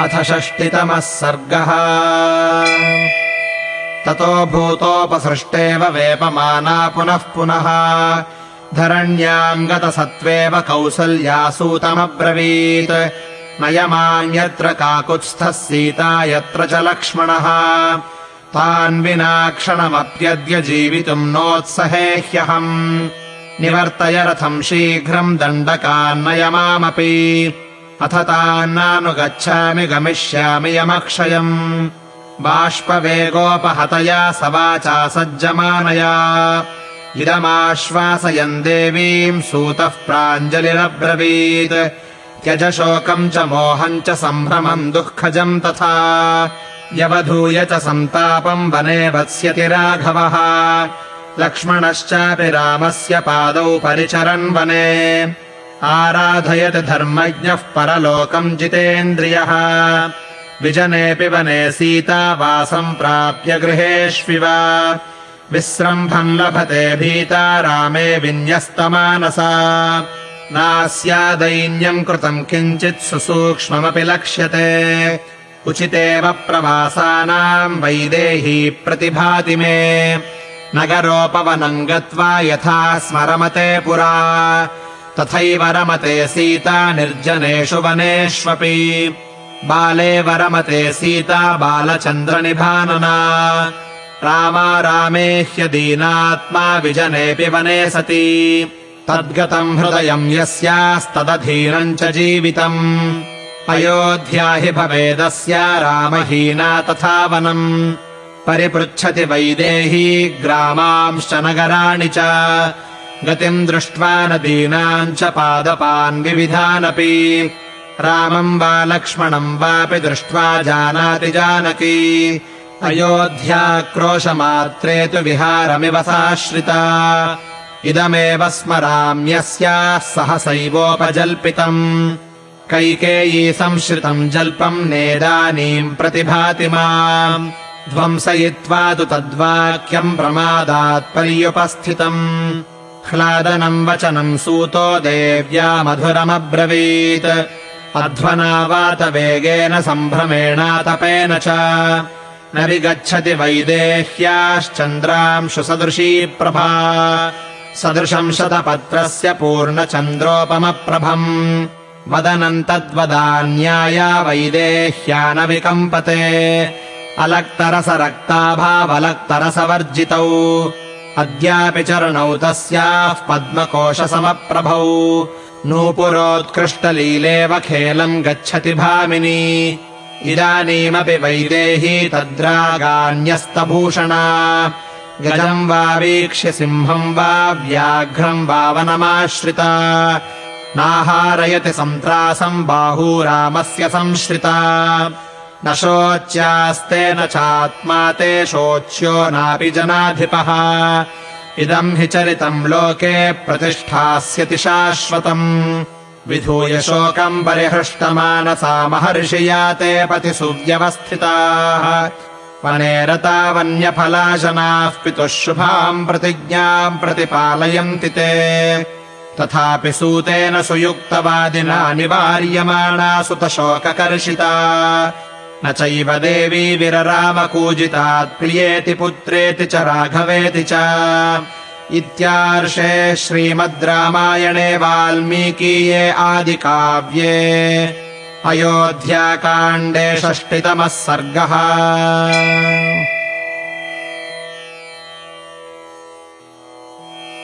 अथ षष्टितमः सर्गः। ततो भूतोपसृष्टेव वेपमाना पुनः पुनः। धरण्याम् गतसत्त्वेव कौसल्यासूतमब्रवीत्। नयमान्यत्र काकुत्स्थः सीता यत्र च लक्ष्मणः। तान् विना क्षणमप्यद्य जीवितुम् नोत्सहे ह्यहम् निवर्तय रथम् शीघ्रम् दण्डकान्नयमामपि अथ तान्नानुगच्छामि गमिष्यामि यमक्षयम्। बाष्पवेगोपहतया स वाचा सज्जमानया। इदमाश्वासयन् देवीम् सूतः प्राञ्जलिरब्रवीत्। त्यज शोकम् च मोहम् च सम्भ्रमम् दुःखजम् तथा। यवधूय च सन्तापम् वने वत्स्यति राघवः। लक्ष्मणश्चापि रामस्य पादौ परिचरन् वने आराधयत् धर्मज्ञः परलोकम् जितेन्द्रियः। विजनेऽपि वने सीता वासम् प्राप्य गृहेष्विव। विस्रम्भम् लभते भीता रामे विन्यस्तमानसा। नास्यादैन्यम् कृतम् किञ्चित् सुसूक्ष्ममपि लक्ष्यते। उचितेव प्रवासानाम् वैदेही प्रतिभाति मे। नगरोपवनम् गत्वा यथा स्मरमते पुरा तथैव रमते सीता निर्जनेषु वनेष्वपि। बाले वरमते सीता बालचन्द्रनिभानना। रामा रामे ह्यदीनात्मा विजनेऽपि वने सति। तद्गतम् हृदयम् यस्यास्तदधीनम् च जीवितम्। अयोध्या हि भवेदस्या रामहीना तथा वनम्। परिपृच्छति वैदेही ग्रामांश्च नगराणि च गतिम् दृष्ट्वा नदीनाम् च पादपान् विविधानपि। रामम् वा लक्ष्मणम् वापि दृष्ट्वा जानाति जानकी। अयोध्याक्रोशमात्रे तु विहारमिव साश्रिता। इदमेव स्मराम्यस्याः सहसैवोपजल्पितम्। कैकेयी संश्रितम् जल्पम् नेदानीम् प्रतिभाति माम्। ध्वंसयित्वा तु तद्वाक्यम् प्रमादात् पर्युपस्थितम् ह्लादनम् वचनम् सूतो देव्या मधुरमब्रवीत्। अध्वना वातवेगेन सम्भ्रमेणातपेन च। न विगच्छति वैदेह्याश्चन्द्रांशु सदृशी प्रभा। सदृशम् शतपत्रस्य पूर्णचन्द्रोपमप्रभम्। वदनम् तद्वदान्याया वैदेह्या न विकम्पते अलक्तरसरक्ताभावलक्तरसवर्जितौ अद्यापि चरणौ तस्याः पद्मकोशसमप्रभौ। नूपुरोत्कृष्टलीलेव खेलम् गच्छति भामिनी। इदानीमपि वैदेही तद्रागान्यस्तभूषणा। गजम् वा वीक्ष्य सिंहम् वा व्याघ्रम् वा वनमाश्रिता। नाहारयति सन्त्रासम् बाहू रामस्य संश्रिता न शोच्यास्ते न चात्मा ते शोच्यो नापि जनाधिपः। इदम् हि चरितम् लोके प्रतिष्ठास्यति शाश्वतम्। विधूय शोकम् परिहृष्टमानसा महर्षिया ते पति सुव्यवस्थिताः। वने रता वन्यफलाशनाः पितुः शुभाम् प्रतिज्ञाम् प्रतिपालयन्ति ते। तथापि सूतेन सुयुक्तवादिना निवार्यमाणा सुतशोककर्षिता न चैव देवी विररामकूजितात् प्रियेति पुत्रेति च राघवेति च। इत्यार्षे श्रीमद् रामायणे वाल्मीकीये आदिकाव्ये अयोध्याकाण्डे षष्टितमः सर्गः